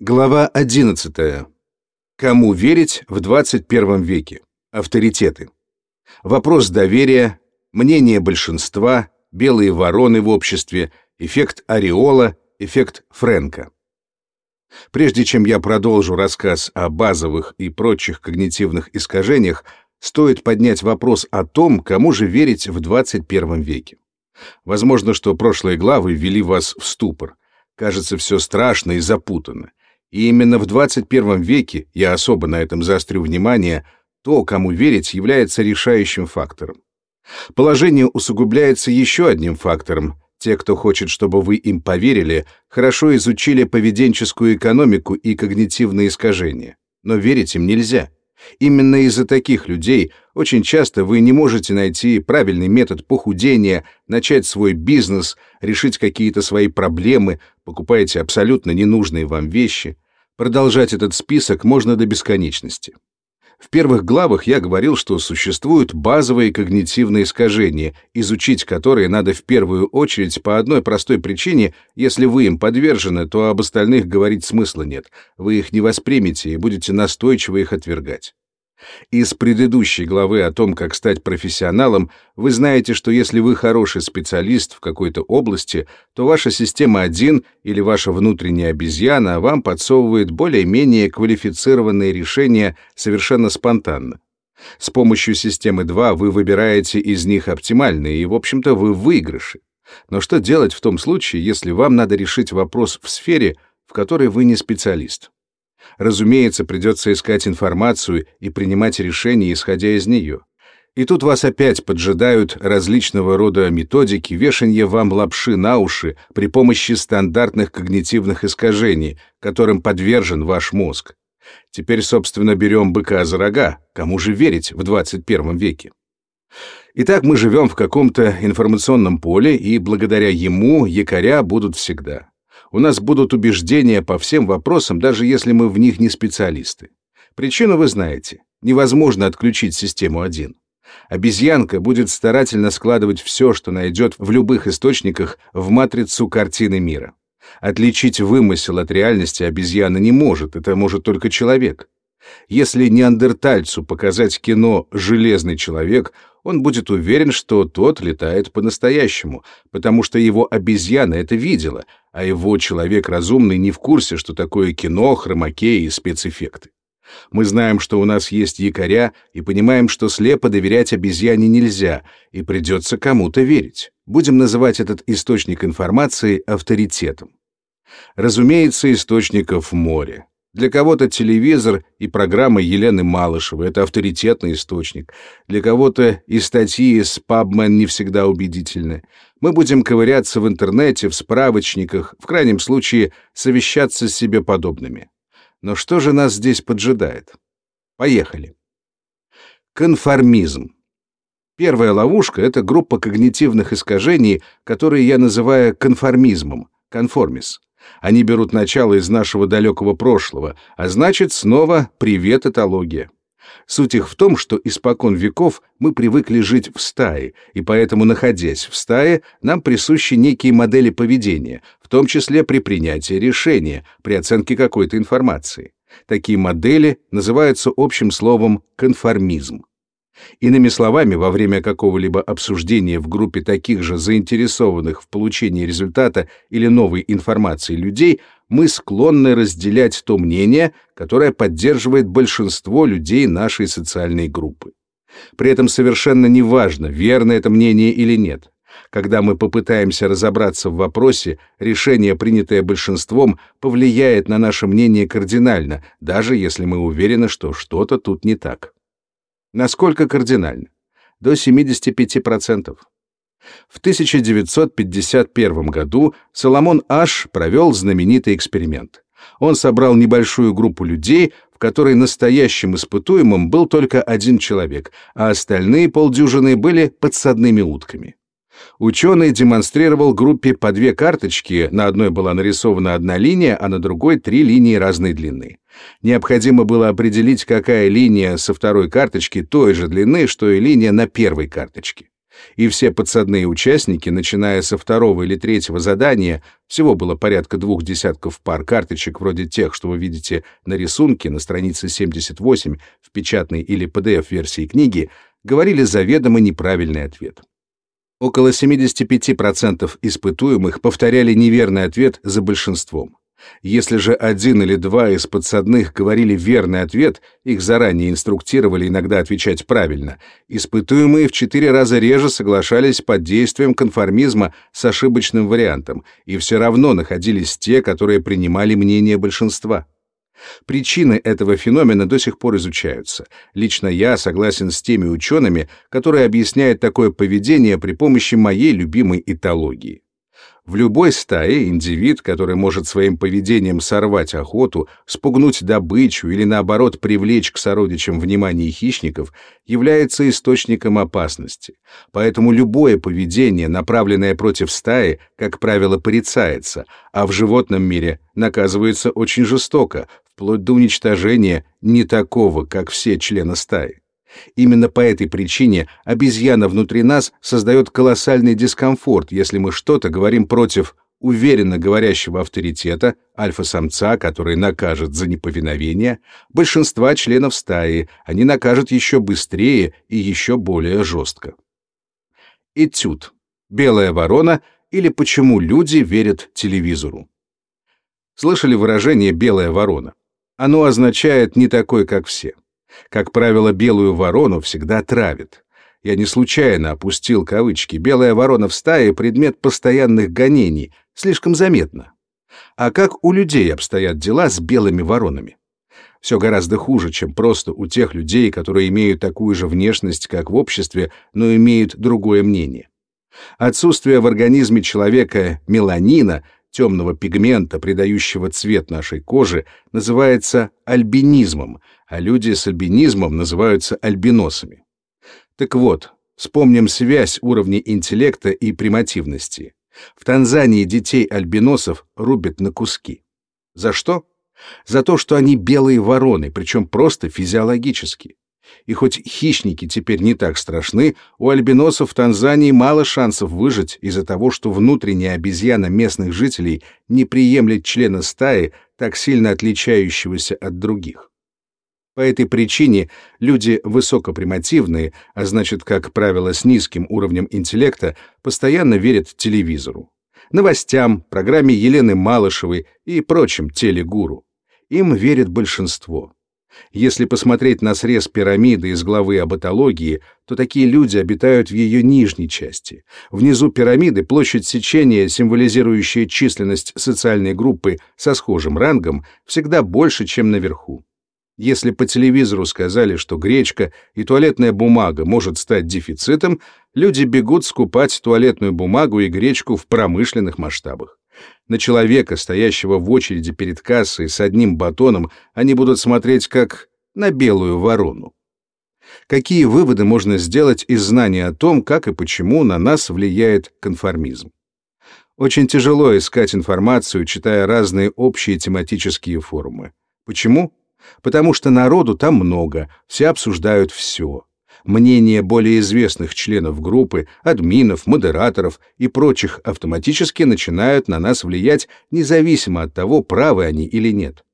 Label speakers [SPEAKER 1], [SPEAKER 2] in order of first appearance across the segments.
[SPEAKER 1] Глава 11. Кому верить в 21 веке? Авторитеты. Вопрос доверия, мнение большинства, белые вороны в обществе, эффект ореола, эффект Френка. Прежде чем я продолжу рассказ о базовых и прочих когнитивных искажениях, стоит поднять вопрос о том, кому же верить в 21 веке. Возможно, что прошлые главы ввели вас в ступор. Кажется, все страшно и запутанно. И именно в 21 веке, я особо на этом заострю внимание, то, кому верить, является решающим фактором. Положение усугубляется еще одним фактором. Те, кто хочет, чтобы вы им поверили, хорошо изучили поведенческую экономику и когнитивные искажения. Но верить им нельзя. Именно из-за таких людей очень часто вы не можете найти правильный метод похудения, начать свой бизнес, решить какие-то свои проблемы, покупаете абсолютно ненужные вам вещи. Продолжать этот список можно до бесконечности. В первых главах я говорил, что существуют базовые когнитивные искажения, изучить которые надо в первую очередь по одной простой причине, если вы им подвержены, то об остальных говорить смысла нет, вы их не воспримете и будете настойчиво их отвергать. Из предыдущей главы о том, как стать профессионалом, вы знаете, что если вы хороший специалист в какой-то области, то ваша система 1 или ваша внутренняя обезьяна вам подсовывает более-менее квалифицированные решения совершенно спонтанно. С помощью системы 2 вы выбираете из них оптимальные, и, в общем-то, вы в выигрыше. Но что делать в том случае, если вам надо решить вопрос в сфере, в которой вы не специалист? Разумеется, придется искать информацию и принимать решения, исходя из нее. И тут вас опять поджидают различного рода методики вешанья вам лапши на уши при помощи стандартных когнитивных искажений, которым подвержен ваш мозг. Теперь, собственно, берем быка за рога. Кому же верить в 21 веке? Итак, мы живем в каком-то информационном поле, и благодаря ему якоря будут всегда у нас будут убеждения по всем вопросам, даже если мы в них не специалисты. Причину вы знаете. Невозможно отключить систему 1. Обезьянка будет старательно складывать все, что найдет в любых источниках, в матрицу картины мира. Отличить вымысел от реальности обезьяна не может, это может только человек. Если неандертальцу показать кино «Железный человек», он будет уверен, что тот летает по-настоящему, потому что его обезьяна это видела, а его человек разумный не в курсе, что такое кино, хромакеи и спецэффекты. Мы знаем, что у нас есть якоря, и понимаем, что слепо доверять обезьяне нельзя, и придется кому-то верить. Будем называть этот источник информации авторитетом. Разумеется, источников море. Для кого-то телевизор и программа Елены Малышевой — это авторитетный источник. Для кого-то и статьи с PubMed не всегда убедительны. Мы будем ковыряться в интернете, в справочниках, в крайнем случае совещаться с себе подобными. Но что же нас здесь поджидает? Поехали. Конформизм. Первая ловушка — это группа когнитивных искажений, которые я называю конформизмом, конформис. Они берут начало из нашего далекого прошлого, а значит, снова привет этология. Суть их в том, что испокон веков мы привыкли жить в стае, и поэтому, находясь в стае, нам присущи некие модели поведения, в том числе при принятии решения, при оценке какой-то информации. Такие модели называются общим словом конформизм. Иными словами, во время какого-либо обсуждения в группе таких же заинтересованных в получении результата или новой информации людей, мы склонны разделять то мнение, которое поддерживает большинство людей нашей социальной группы. При этом совершенно неважно, верно это мнение или нет. Когда мы попытаемся разобраться в вопросе, решение, принятое большинством, повлияет на наше мнение кардинально, даже если мы уверены, что что-то тут не так. Насколько кардинально? До 75%. В 1951 году Соломон Аш провел знаменитый эксперимент. Он собрал небольшую группу людей, в которой настоящим испытуемым был только один человек, а остальные полдюжины были подсадными утками. Ученый демонстрировал группе по две карточки, на одной была нарисована одна линия, а на другой три линии разной длины. Необходимо было определить, какая линия со второй карточки той же длины, что и линия на первой карточке. И все подсадные участники, начиная со второго или третьего задания, всего было порядка двух десятков пар карточек вроде тех, что вы видите на рисунке на странице 78 в печатной или PDF-версии книги, говорили заведомо неправильный ответ. Около 75% испытуемых повторяли неверный ответ за большинством. Если же один или два из подсадных говорили верный ответ, их заранее инструктировали иногда отвечать правильно, испытуемые в четыре раза реже соглашались под действием конформизма с ошибочным вариантом, и все равно находились те, которые принимали мнение большинства. Причины этого феномена до сих пор изучаются. Лично я согласен с теми учеными, которые объясняют такое поведение при помощи моей любимой этологии. В любой стае индивид, который может своим поведением сорвать охоту, спугнуть добычу или, наоборот, привлечь к сородичам внимание хищников, является источником опасности. Поэтому любое поведение, направленное против стаи, как правило, порицается, а в животном мире наказывается очень жестоко, вплоть до уничтожения не такого, как все члены стаи. Именно по этой причине обезьяна внутри нас создает колоссальный дискомфорт, если мы что-то говорим против уверенно говорящего авторитета, альфа-самца, который накажет за неповиновение, большинства членов стаи, они накажут еще быстрее и еще более жестко. Этюд. Белая ворона или почему люди верят телевизору. Слышали выражение «белая ворона»? Оно означает «не такой, как все». Как правило, белую ворону всегда травят. Я не случайно опустил кавычки. Белая ворона в стае — предмет постоянных гонений, слишком заметно. А как у людей обстоят дела с белыми воронами? Все гораздо хуже, чем просто у тех людей, которые имеют такую же внешность, как в обществе, но имеют другое мнение. Отсутствие в организме человека меланина — темного пигмента, придающего цвет нашей кожи, называется альбинизмом, а люди с альбинизмом называются альбиносами. Так вот, вспомним связь уровней интеллекта и примативности. В Танзании детей-альбиносов рубят на куски. За что? За то, что они белые вороны, причем просто физиологически. И хоть хищники теперь не так страшны, у альбиносов в Танзании мало шансов выжить из-за того, что внутренняя обезьяна местных жителей не приемлет члена стаи, так сильно отличающегося от других. По этой причине люди высокопримативные, а значит, как правило, с низким уровнем интеллекта, постоянно верят телевизору, новостям, программе Елены Малышевой и прочим телегуру. Им верит большинство. Если посмотреть на срез пирамиды из главы об этологии, то такие люди обитают в ее нижней части. Внизу пирамиды площадь сечения, символизирующая численность социальной группы со схожим рангом, всегда больше, чем наверху. Если по телевизору сказали, что гречка и туалетная бумага может стать дефицитом, люди бегут скупать туалетную бумагу и гречку в промышленных масштабах. На человека, стоящего в очереди перед кассой с одним батоном, они будут смотреть как на белую ворону. Какие выводы можно сделать из знания о том, как и почему на нас влияет конформизм? Очень тяжело искать информацию, читая разные общие тематические форумы. Почему? Потому что народу там много, все обсуждают все мнения более известных членов группы, админов, модераторов и прочих автоматически начинают на нас влиять независимо от того, правы они или нет.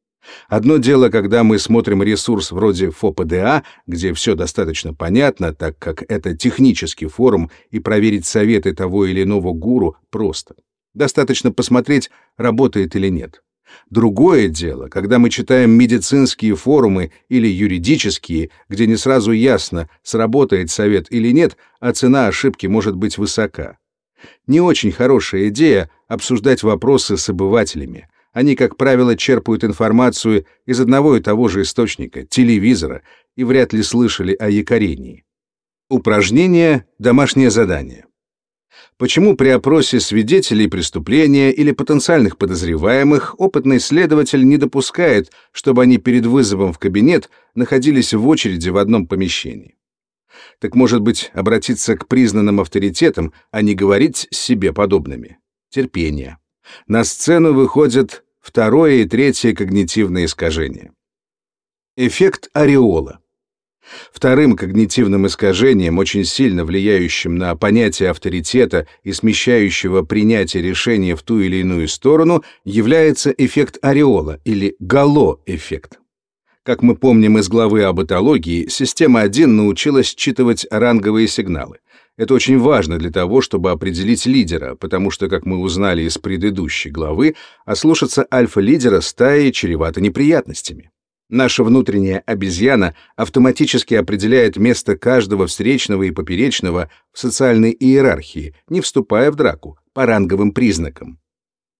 [SPEAKER 1] Одно дело, когда мы смотрим ресурс вроде ФОПДА, где все достаточно понятно, так как это технический форум, и проверить советы того или иного гуру просто. Достаточно посмотреть, работает или нет. Другое дело, когда мы читаем медицинские форумы или юридические, где не сразу ясно, сработает совет или нет, а цена ошибки может быть высока. Не очень хорошая идея обсуждать вопросы с обывателями. Они, как правило, черпают информацию из одного и того же источника, телевизора, и вряд ли слышали о якорении. Упражнение «Домашнее задание». Почему при опросе свидетелей преступления или потенциальных подозреваемых опытный следователь не допускает, чтобы они перед вызовом в кабинет находились в очереди в одном помещении? Так может быть, обратиться к признанным авторитетам, а не говорить себе подобными? Терпение. На сцену выходят второе и третье когнитивные искажения. Эффект ореола. Вторым когнитивным искажением, очень сильно влияющим на понятие авторитета и смещающего принятие решения в ту или иную сторону, является эффект ореола или гало-эффект. Как мы помним из главы об этологии, система 1 научилась считывать ранговые сигналы. Это очень важно для того, чтобы определить лидера, потому что, как мы узнали из предыдущей главы, ослушаться альфа-лидера стаи чревато неприятностями. Наша внутренняя обезьяна автоматически определяет место каждого встречного и поперечного в социальной иерархии, не вступая в драку, по ранговым признакам.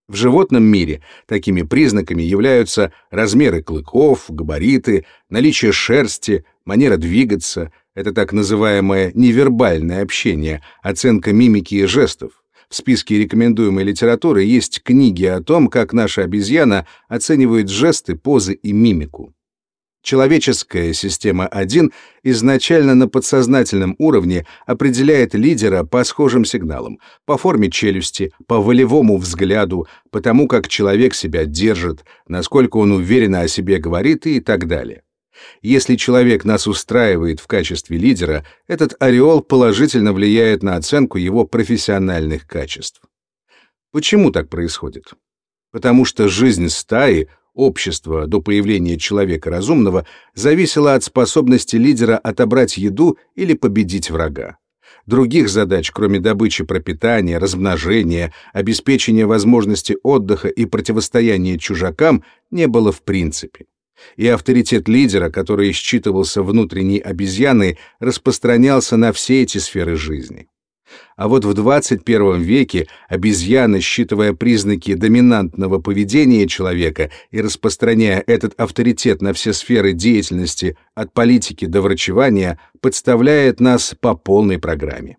[SPEAKER 1] В животном мире такими признаками являются размеры клыков, габариты, наличие шерсти, манера двигаться, это так называемое невербальное общение, оценка мимики и жестов. В списке рекомендуемой литературы есть книги о том, как наша обезьяна оценивает жесты, позы и мимику. Человеческая система 1 изначально на подсознательном уровне определяет лидера по схожим сигналам, по форме челюсти, по волевому взгляду, по тому, как человек себя держит, насколько он уверенно о себе говорит и так далее. Если человек нас устраивает в качестве лидера, этот ореол положительно влияет на оценку его профессиональных качеств. Почему так происходит? Потому что жизнь стаи общества до появления человека разумного зависело от способности лидера отобрать еду или победить врага. Других задач, кроме добычи пропитания, размножения, обеспечения возможности отдыха и противостояния чужакам, не было в принципе. И авторитет лидера, который считывался внутренней обезьяной, распространялся на все эти сферы жизни. А вот в 21 веке обезьяны, считывая признаки доминантного поведения человека и распространяя этот авторитет на все сферы деятельности от политики до врачевания, подставляет нас по полной программе.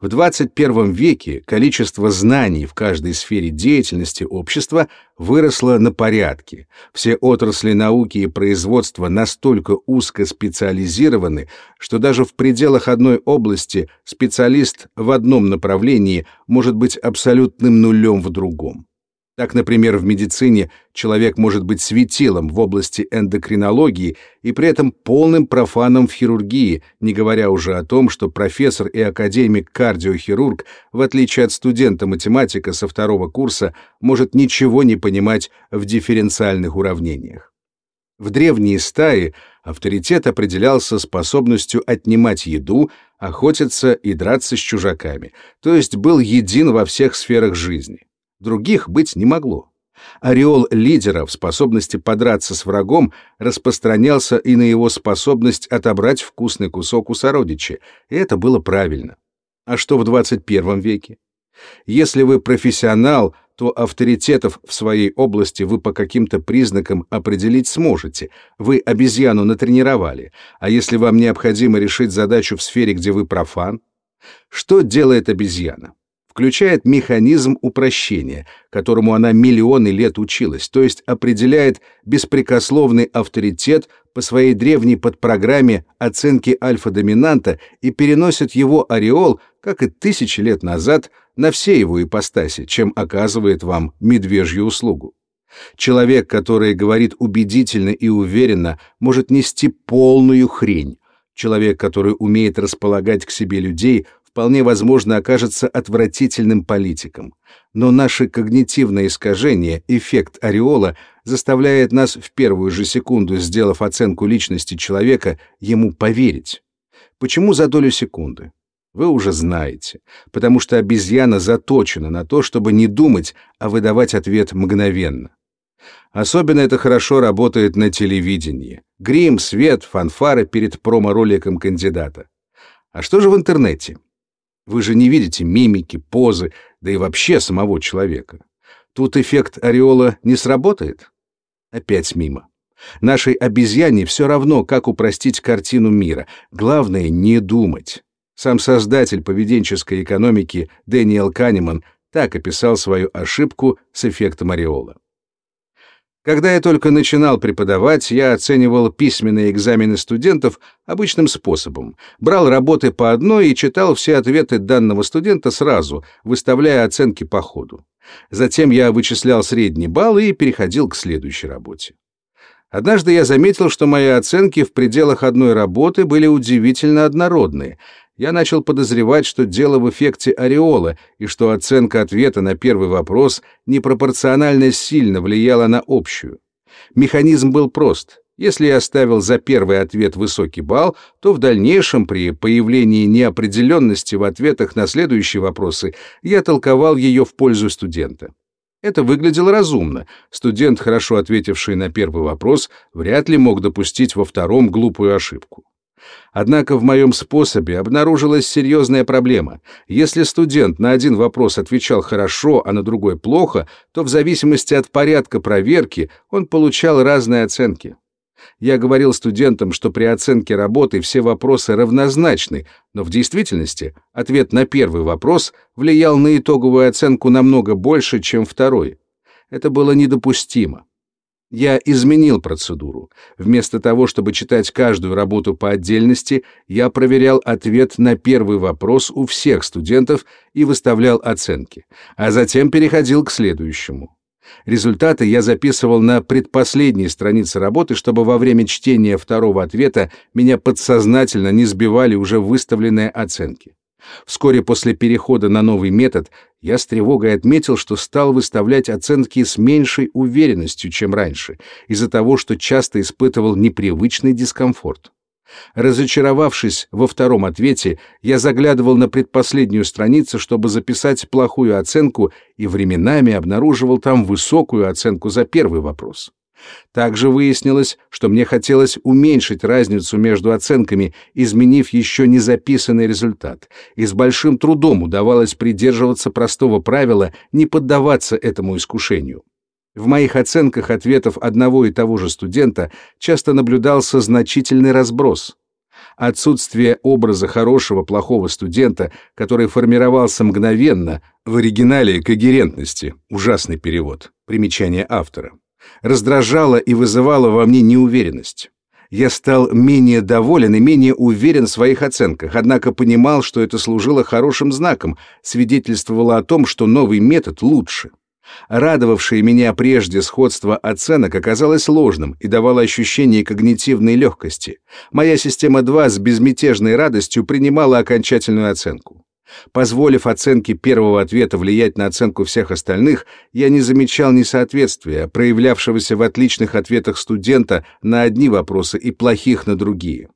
[SPEAKER 1] В 21 веке количество знаний в каждой сфере деятельности общества выросло на порядки. Все отрасли науки и производства настолько узко специализированы, что даже в пределах одной области специалист в одном направлении может быть абсолютным нулем в другом. Так, например, в медицине человек может быть светилом в области эндокринологии и при этом полным профаном в хирургии, не говоря уже о том, что профессор и академик-кардиохирург, в отличие от студента-математика со второго курса, может ничего не понимать в дифференциальных уравнениях. В древние стаи авторитет определялся способностью отнимать еду, охотиться и драться с чужаками, то есть был един во всех сферах жизни. Других быть не могло. Ореол лидера в способности подраться с врагом распространялся и на его способность отобрать вкусный кусок у сородича, и это было правильно. А что в 21 веке? Если вы профессионал, то авторитетов в своей области вы по каким-то признакам определить сможете. Вы обезьяну натренировали. А если вам необходимо решить задачу в сфере, где вы профан? Что делает обезьяна? Включает механизм упрощения, которому она миллионы лет училась, то есть определяет беспрекословный авторитет по своей древней подпрограмме оценки альфа-доминанта и переносит его ореол, как и тысячи лет назад, на все его ипостаси, чем оказывает вам медвежью услугу. Человек, который говорит убедительно и уверенно, может нести полную хрень. Человек, который умеет располагать к себе людей, вполне возможно окажется отвратительным политиком. Но наше когнитивное искажение, эффект ореола, заставляет нас в первую же секунду, сделав оценку личности человека, ему поверить. Почему за долю секунды? Вы уже знаете, потому что обезьяна заточена на то, чтобы не думать, а выдавать ответ мгновенно. Особенно это хорошо работает на телевидении. Грим, свет, фанфары перед промо-роликом кандидата. А что же в интернете? Вы же не видите мимики, позы, да и вообще самого человека. Тут эффект ореола не сработает? Опять мимо. Нашей обезьяне все равно, как упростить картину мира. Главное — не думать. Сам создатель поведенческой экономики Дэниел Канеман так описал свою ошибку с эффектом ореола. Когда я только начинал преподавать, я оценивал письменные экзамены студентов обычным способом. Брал работы по одной и читал все ответы данного студента сразу, выставляя оценки по ходу. Затем я вычислял средний балл и переходил к следующей работе. Однажды я заметил, что мои оценки в пределах одной работы были удивительно однородные. Я начал подозревать, что дело в эффекте ореола, и что оценка ответа на первый вопрос непропорционально сильно влияла на общую. Механизм был прост. Если я ставил за первый ответ высокий балл, то в дальнейшем при появлении неопределенности в ответах на следующие вопросы я толковал ее в пользу студента. Это выглядело разумно. Студент, хорошо ответивший на первый вопрос, вряд ли мог допустить во втором глупую ошибку. Однако в моем способе обнаружилась серьезная проблема. Если студент на один вопрос отвечал хорошо, а на другой плохо, то в зависимости от порядка проверки он получал разные оценки. Я говорил студентам, что при оценке работы все вопросы равнозначны, но в действительности ответ на первый вопрос влиял на итоговую оценку намного больше, чем второй. Это было недопустимо. Я изменил процедуру. Вместо того, чтобы читать каждую работу по отдельности, я проверял ответ на первый вопрос у всех студентов и выставлял оценки, а затем переходил к следующему. Результаты я записывал на предпоследней странице работы, чтобы во время чтения второго ответа меня подсознательно не сбивали уже выставленные оценки. Вскоре после перехода на новый метод я с тревогой отметил, что стал выставлять оценки с меньшей уверенностью, чем раньше, из-за того, что часто испытывал непривычный дискомфорт. Разочаровавшись во втором ответе, я заглядывал на предпоследнюю страницу, чтобы записать плохую оценку, и временами обнаруживал там высокую оценку за первый вопрос. Также выяснилось, что мне хотелось уменьшить разницу между оценками, изменив еще не записанный результат, и с большим трудом удавалось придерживаться простого правила не поддаваться этому искушению. В моих оценках ответов одного и того же студента часто наблюдался значительный разброс. Отсутствие образа хорошего плохого студента, который формировался мгновенно, в оригинале когерентности, ужасный перевод, примечание автора, раздражало и вызывало во мне неуверенность. Я стал менее доволен и менее уверен в своих оценках, однако понимал, что это служило хорошим знаком, свидетельствовало о том, что новый метод лучше. Радовавшее меня прежде сходство оценок оказалось ложным и давало ощущение когнитивной легкости. Моя система 2 с безмятежной радостью принимала окончательную оценку. Позволив оценке первого ответа влиять на оценку всех остальных, я не замечал несоответствия, проявлявшегося в отличных ответах студента на одни вопросы и плохих на другие.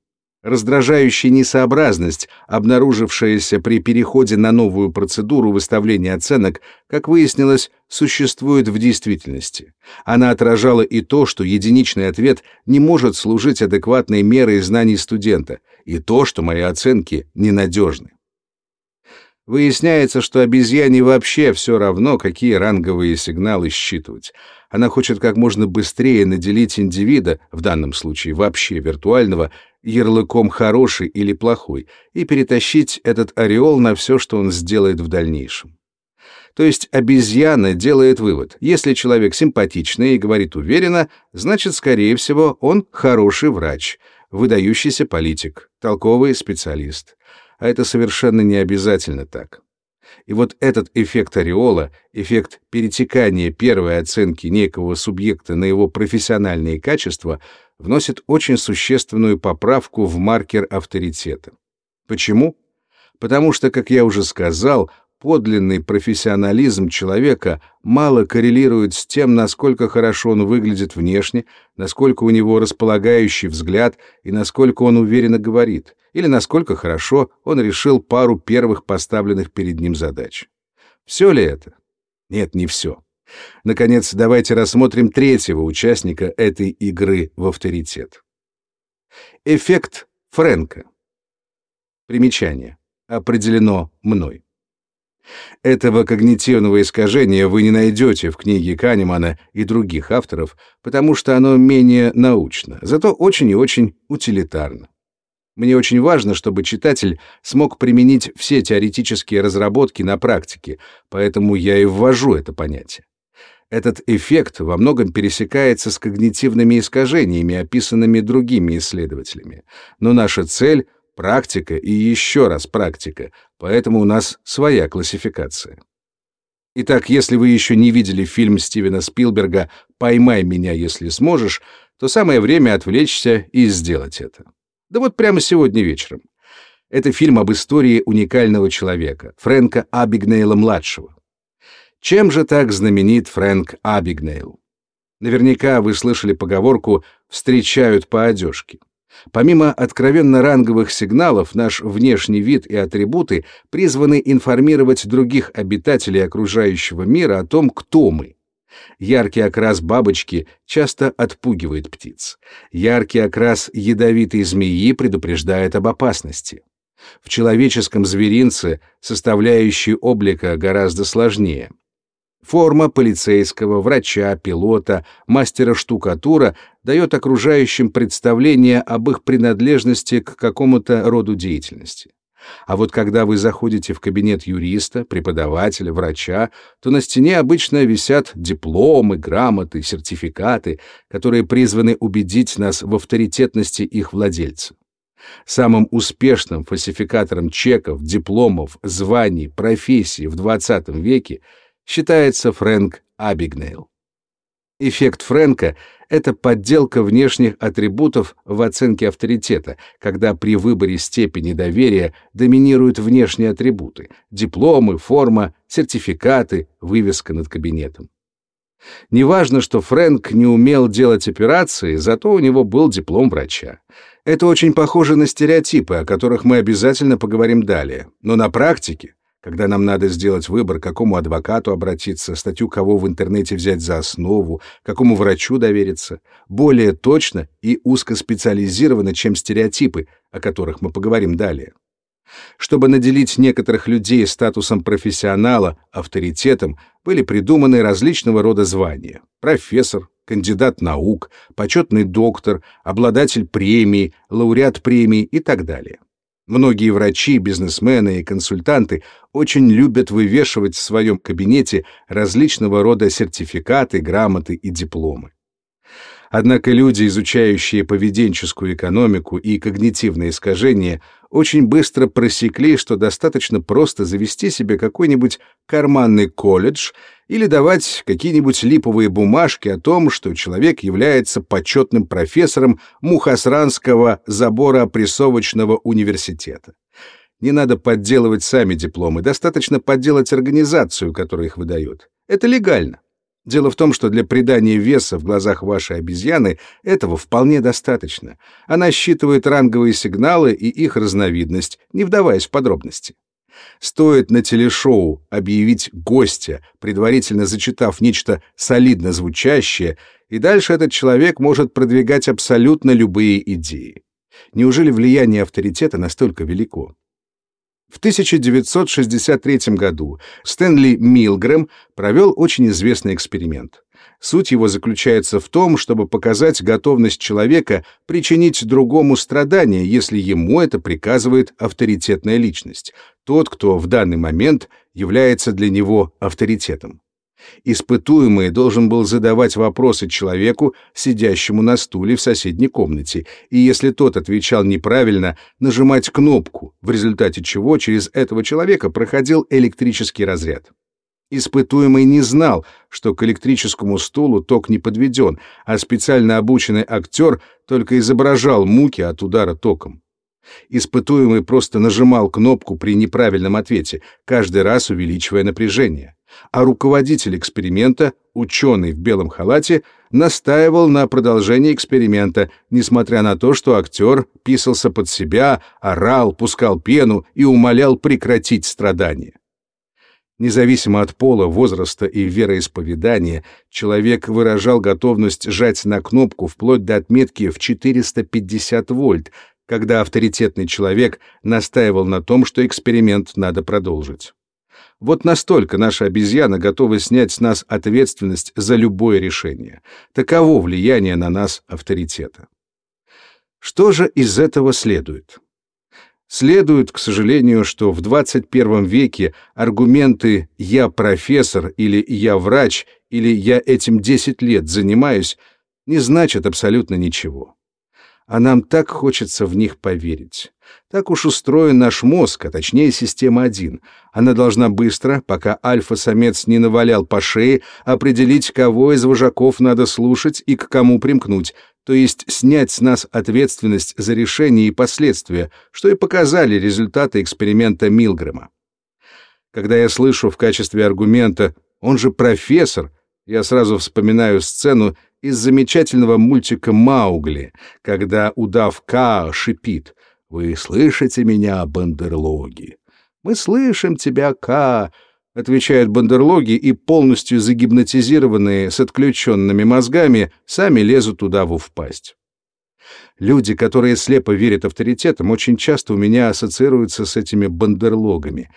[SPEAKER 1] Раздражающая несообразность, обнаружившаяся при переходе на новую процедуру выставления оценок, как выяснилось, существует в действительности. Она отражала и то, что единичный ответ не может служить адекватной мерой знаний студента, и то, что мои оценки ненадежны. Выясняется, что обезьяне вообще все равно, какие ранговые сигналы считывать. Она хочет как можно быстрее наделить индивида, в данном случае вообще виртуального, ярлыком «хороший» или «плохой» и перетащить этот ореол на все, что он сделает в дальнейшем. То есть обезьяна делает вывод. Если человек симпатичный и говорит уверенно, значит, скорее всего, он хороший врач, выдающийся политик, толковый специалист а это совершенно не обязательно так. И вот этот эффект ореола, эффект перетекания первой оценки некого субъекта на его профессиональные качества, вносит очень существенную поправку в маркер авторитета. Почему? Потому что, как я уже сказал, подлинный профессионализм человека мало коррелирует с тем, насколько хорошо он выглядит внешне, насколько у него располагающий взгляд и насколько он уверенно говорит, или насколько хорошо он решил пару первых поставленных перед ним задач. Все ли это? Нет, не все. Наконец, давайте рассмотрим третьего участника этой игры в авторитет. Эффект Фрэнка. Примечание. Определено мной. Этого когнитивного искажения вы не найдете в книге Канемана и других авторов, потому что оно менее научно, зато очень и очень утилитарно. Мне очень важно, чтобы читатель смог применить все теоретические разработки на практике, поэтому я и ввожу это понятие. Этот эффект во многом пересекается с когнитивными искажениями, описанными другими исследователями. Но наша цель — Практика и еще раз практика, поэтому у нас своя классификация. Итак, если вы еще не видели фильм Стивена Спилберга «Поймай меня, если сможешь», то самое время отвлечься и сделать это. Да вот прямо сегодня вечером. Это фильм об истории уникального человека, Фрэнка Абигнейла-младшего. Чем же так знаменит Фрэнк Абигнейл? Наверняка вы слышали поговорку «встречают по одежке». Помимо откровенно ранговых сигналов, наш внешний вид и атрибуты призваны информировать других обитателей окружающего мира о том, кто мы. Яркий окрас бабочки часто отпугивает птиц. Яркий окрас ядовитой змеи предупреждает об опасности. В человеческом зверинце составляющие облика гораздо сложнее. Форма полицейского, врача, пилота, мастера штукатура дает окружающим представление об их принадлежности к какому-то роду деятельности. А вот когда вы заходите в кабинет юриста, преподавателя, врача, то на стене обычно висят дипломы, грамоты, сертификаты, которые призваны убедить нас в авторитетности их владельца. Самым успешным фальсификатором чеков, дипломов, званий, профессий в 20 веке считается Фрэнк Абигнейл. Эффект Фрэнка — это подделка внешних атрибутов в оценке авторитета, когда при выборе степени доверия доминируют внешние атрибуты — дипломы, форма, сертификаты, вывеска над кабинетом. Неважно, что Фрэнк не умел делать операции, зато у него был диплом врача. Это очень похоже на стереотипы, о которых мы обязательно поговорим далее. Но на практике когда нам надо сделать выбор, к какому адвокату обратиться, статью кого в интернете взять за основу, какому врачу довериться, более точно и узкоспециализированно, чем стереотипы, о которых мы поговорим далее. Чтобы наделить некоторых людей статусом профессионала, авторитетом, были придуманы различного рода звания. Профессор, кандидат наук, почетный доктор, обладатель премии, лауреат премии и так далее. Многие врачи, бизнесмены и консультанты очень любят вывешивать в своем кабинете различного рода сертификаты, грамоты и дипломы. Однако люди, изучающие поведенческую экономику и когнитивные искажения, очень быстро просекли, что достаточно просто завести себе какой-нибудь карманный колледж или давать какие-нибудь липовые бумажки о том, что человек является почетным профессором Мухасранского забора прессовочного университета. Не надо подделывать сами дипломы, достаточно подделать организацию, которая их выдает. Это легально. Дело в том, что для придания веса в глазах вашей обезьяны этого вполне достаточно. Она считывает ранговые сигналы и их разновидность, не вдаваясь в подробности. Стоит на телешоу объявить гостя, предварительно зачитав нечто солидно звучащее, и дальше этот человек может продвигать абсолютно любые идеи. Неужели влияние авторитета настолько велико? В 1963 году Стэнли Милгрэм провел очень известный эксперимент. Суть его заключается в том, чтобы показать готовность человека причинить другому страдание, если ему это приказывает авторитетная личность, тот, кто в данный момент является для него авторитетом. Испытуемый должен был задавать вопросы человеку, сидящему на стуле в соседней комнате, и если тот отвечал неправильно, нажимать кнопку, в результате чего через этого человека проходил электрический разряд. Испытуемый не знал, что к электрическому стулу ток не подведен, а специально обученный актер только изображал муки от удара током. Испытуемый просто нажимал кнопку при неправильном ответе, каждый раз увеличивая напряжение а руководитель эксперимента, ученый в белом халате, настаивал на продолжении эксперимента, несмотря на то, что актер писался под себя, орал, пускал пену и умолял прекратить страдания. Независимо от пола, возраста и вероисповедания, человек выражал готовность жать на кнопку вплоть до отметки в 450 вольт, когда авторитетный человек настаивал на том, что эксперимент надо продолжить. Вот настолько наша обезьяна готова снять с нас ответственность за любое решение. Таково влияние на нас авторитета. Что же из этого следует? Следует, к сожалению, что в 21 веке аргументы «я профессор» или «я врач» или «я этим 10 лет занимаюсь» не значат абсолютно ничего. а нам так хочется в них поверить. Так уж устроен наш мозг, а точнее система 1. Она должна быстро, пока альфа-самец не навалял по шее, определить, кого из вожаков надо слушать и к кому примкнуть, то есть снять с нас ответственность за решение и последствия, что и показали результаты эксперимента Милгрэма. Когда я слышу в качестве аргумента «он же профессор», я сразу вспоминаю сцену из замечательного мультика «Маугли», когда удав Ка шипит «Вы слышите меня, бандерлоги?» «Мы слышим тебя, Ка», — отвечают бандерлоги и, полностью загипнотизированные, с отключенными мозгами, сами лезут туда в впасть. Люди, которые слепо верят авторитетам, очень часто у меня ассоциируются с этими бандерлогами.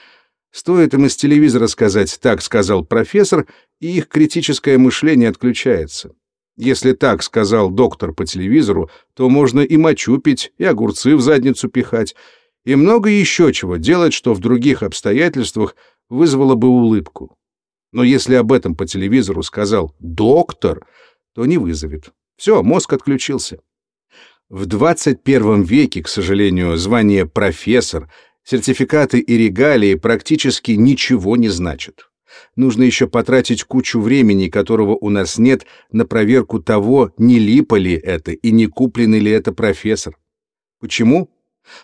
[SPEAKER 1] Стоит им из телевизора сказать «так сказал профессор», и их критическое мышление отключается. Если так сказал доктор по телевизору, то можно и мочу пить, и огурцы в задницу пихать, и много еще чего делать, что в других обстоятельствах вызвало бы улыбку. Но если об этом по телевизору сказал доктор, то не вызовет. Все, мозг отключился. В 21 веке, к сожалению, звание профессор, сертификаты и регалии практически ничего не значат нужно еще потратить кучу времени, которого у нас нет, на проверку того, не липо ли это и не купленный ли это профессор. Почему?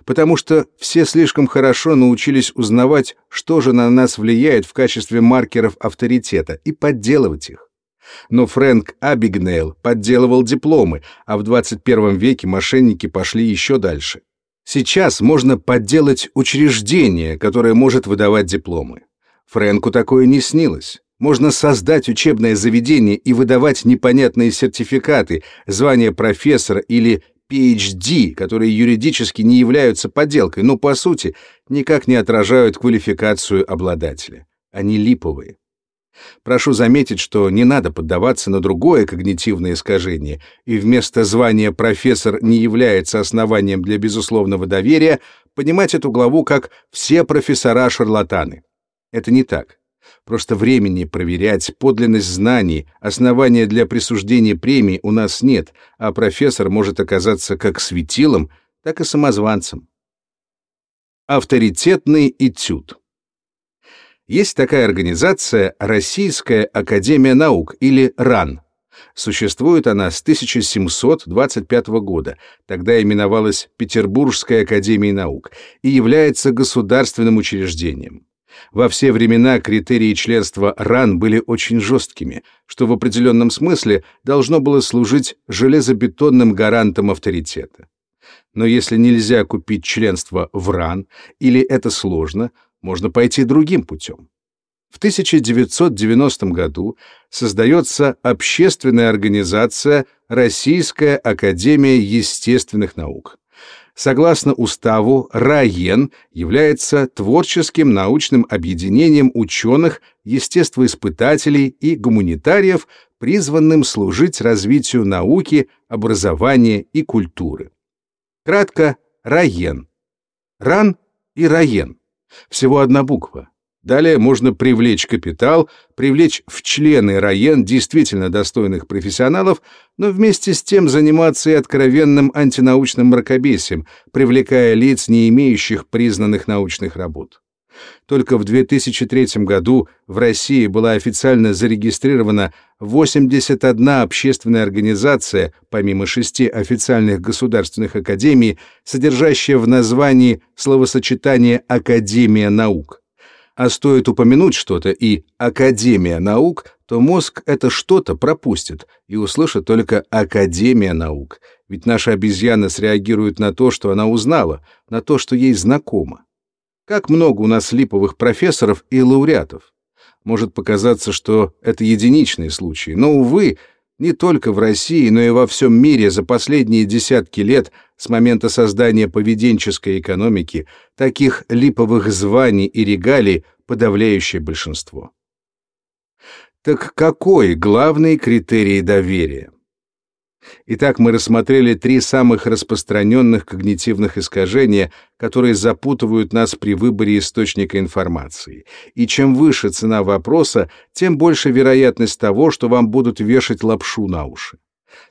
[SPEAKER 1] Потому что все слишком хорошо научились узнавать, что же на нас влияет в качестве маркеров авторитета, и подделывать их. Но Фрэнк Абигнейл подделывал дипломы, а в 21 веке мошенники пошли еще дальше. Сейчас можно подделать учреждение, которое может выдавать дипломы. Фрэнку такое не снилось. Можно создать учебное заведение и выдавать непонятные сертификаты, звания профессора или PhD, которые юридически не являются подделкой, но по сути никак не отражают квалификацию обладателя. Они липовые. Прошу заметить, что не надо поддаваться на другое когнитивное искажение, и вместо звания профессор не является основанием для безусловного доверия, понимать эту главу как «все профессора шарлатаны». Это не так. Просто времени проверять подлинность знаний, основания для присуждения премий у нас нет, а профессор может оказаться как светилом, так и самозванцем. Авторитетный этюд. Есть такая организация Российская Академия Наук, или РАН. Существует она с 1725 года, тогда именовалась Петербургской Академией Наук, и является государственным учреждением. Во все времена критерии членства РАН были очень жесткими, что в определенном смысле должно было служить железобетонным гарантом авторитета. Но если нельзя купить членство в РАН, или это сложно, можно пойти другим путем. В 1990 году создается общественная организация Российская академия естественных наук. Согласно уставу, РАЕН является творческим научным объединением ученых, естествоиспытателей и гуманитариев, призванным служить развитию науки, образования и культуры. Кратко, РАЕН. РАН и РАЕН. Всего одна буква. Далее можно привлечь капитал, привлечь в члены район действительно достойных профессионалов, но вместе с тем заниматься и откровенным антинаучным мракобесием, привлекая лиц, не имеющих признанных научных работ. Только в 2003 году в России была официально зарегистрирована 81 общественная организация, помимо шести официальных государственных академий, содержащая в названии словосочетание «Академия наук». А стоит упомянуть что-то и «Академия наук», то мозг это что-то пропустит и услышит только «Академия наук», ведь наша обезьяна среагирует на то, что она узнала, на то, что ей знакомо. Как много у нас липовых профессоров и лауреатов. Может показаться, что это единичные случаи, но, увы, не только в России, но и во всем мире за последние десятки лет с момента создания поведенческой экономики таких липовых званий и регалий подавляющее большинство. Так какой главный критерий доверия? Итак, мы рассмотрели три самых распространенных когнитивных искажения, которые запутывают нас при выборе источника информации. И чем выше цена вопроса, тем больше вероятность того, что вам будут вешать лапшу на уши.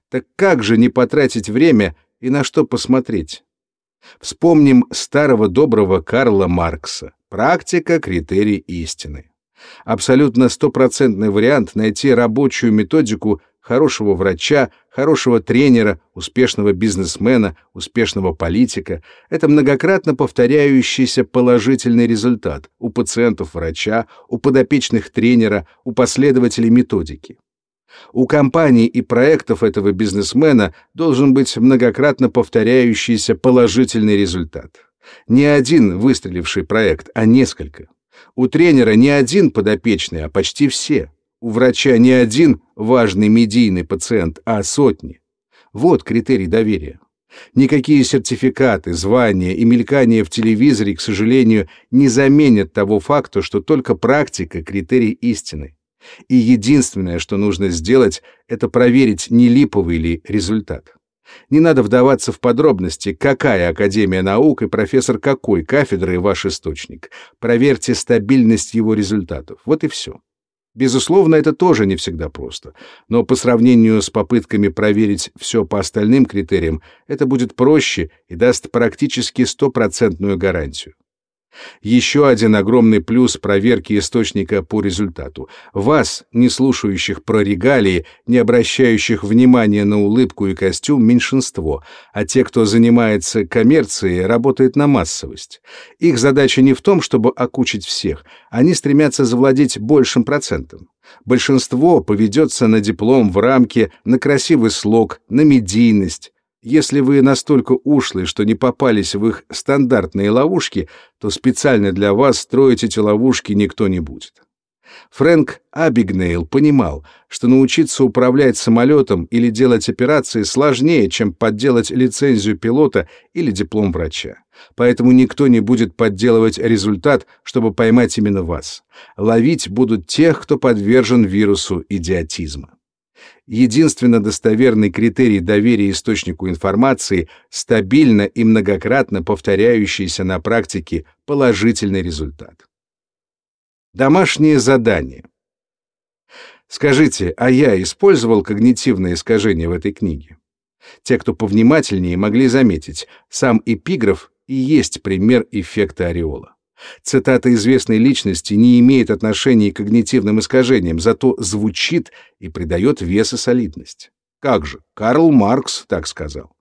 [SPEAKER 1] Так как же не потратить время и на что посмотреть. Вспомним старого доброго Карла Маркса. Практика — критерий истины. Абсолютно стопроцентный вариант найти рабочую методику хорошего врача, хорошего тренера, успешного бизнесмена, успешного политика — это многократно повторяющийся положительный результат у пациентов врача, у подопечных тренера, у последователей методики. У компаний и проектов этого бизнесмена должен быть многократно повторяющийся положительный результат. Не один выстреливший проект, а несколько. У тренера не один подопечный, а почти все. У врача не один важный медийный пациент, а сотни. Вот критерий доверия. Никакие сертификаты, звания и мелькания в телевизоре, к сожалению, не заменят того факта, что только практика — критерий истины. И единственное, что нужно сделать, это проверить, не липовый ли результат. Не надо вдаваться в подробности, какая Академия наук и профессор какой кафедры ваш источник. Проверьте стабильность его результатов. Вот и все. Безусловно, это тоже не всегда просто, но по сравнению с попытками проверить все по остальным критериям, это будет проще и даст практически стопроцентную гарантию. Еще один огромный плюс проверки источника по результату. Вас, не слушающих про регалии, не обращающих внимания на улыбку и костюм, меньшинство, а те, кто занимается коммерцией, работает на массовость. Их задача не в том, чтобы окучить всех, они стремятся завладеть большим процентом. Большинство поведется на диплом в рамке, на красивый слог, на медийность, если вы настолько ушлы, что не попались в их стандартные ловушки, то специально для вас строить эти ловушки никто не будет. Фрэнк Абигнейл понимал, что научиться управлять самолетом или делать операции сложнее, чем подделать лицензию пилота или диплом врача. Поэтому никто не будет подделывать результат, чтобы поймать именно вас. Ловить будут тех, кто подвержен вирусу идиотизма. Единственно достоверный критерий доверия источнику информации — стабильно и многократно повторяющийся на практике положительный результат. Домашнее задание. Скажите, а я использовал когнитивное искажение в этой книге? Те, кто повнимательнее, могли заметить, сам эпиграф и есть пример эффекта ореола. Цитата известной личности не имеет отношения к когнитивным искажениям, зато звучит и придает вес и солидность. Как же, Карл Маркс так сказал.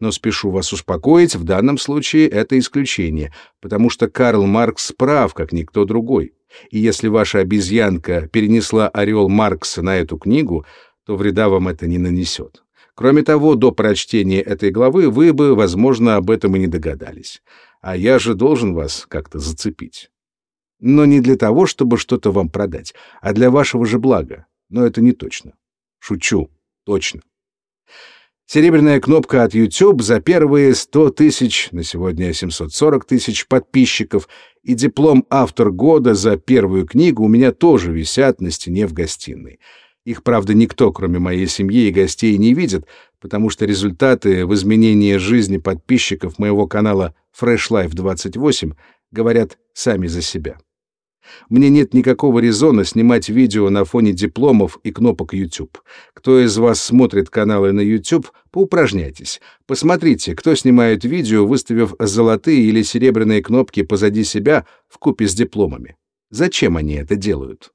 [SPEAKER 1] Но спешу вас успокоить, в данном случае это исключение, потому что Карл Маркс прав, как никто другой. И если ваша обезьянка перенесла орел Маркса на эту книгу, то вреда вам это не нанесет. Кроме того, до прочтения этой главы вы бы, возможно, об этом и не догадались а я же должен вас как-то зацепить. Но не для того, чтобы что-то вам продать, а для вашего же блага. Но это не точно. Шучу. Точно. Серебряная кнопка от YouTube за первые 100 тысяч, на сегодня 740 тысяч подписчиков, и диплом «Автор года» за первую книгу у меня тоже висят на стене в гостиной. Их, правда, никто, кроме моей семьи и гостей, не видит, потому что результаты в изменении жизни подписчиков моего канала Fresh Life 28 говорят сами за себя. Мне нет никакого резона снимать видео на фоне дипломов и кнопок YouTube. Кто из вас смотрит каналы на YouTube, поупражняйтесь. Посмотрите, кто снимает видео, выставив золотые или серебряные кнопки позади себя в купе с дипломами. Зачем они это делают?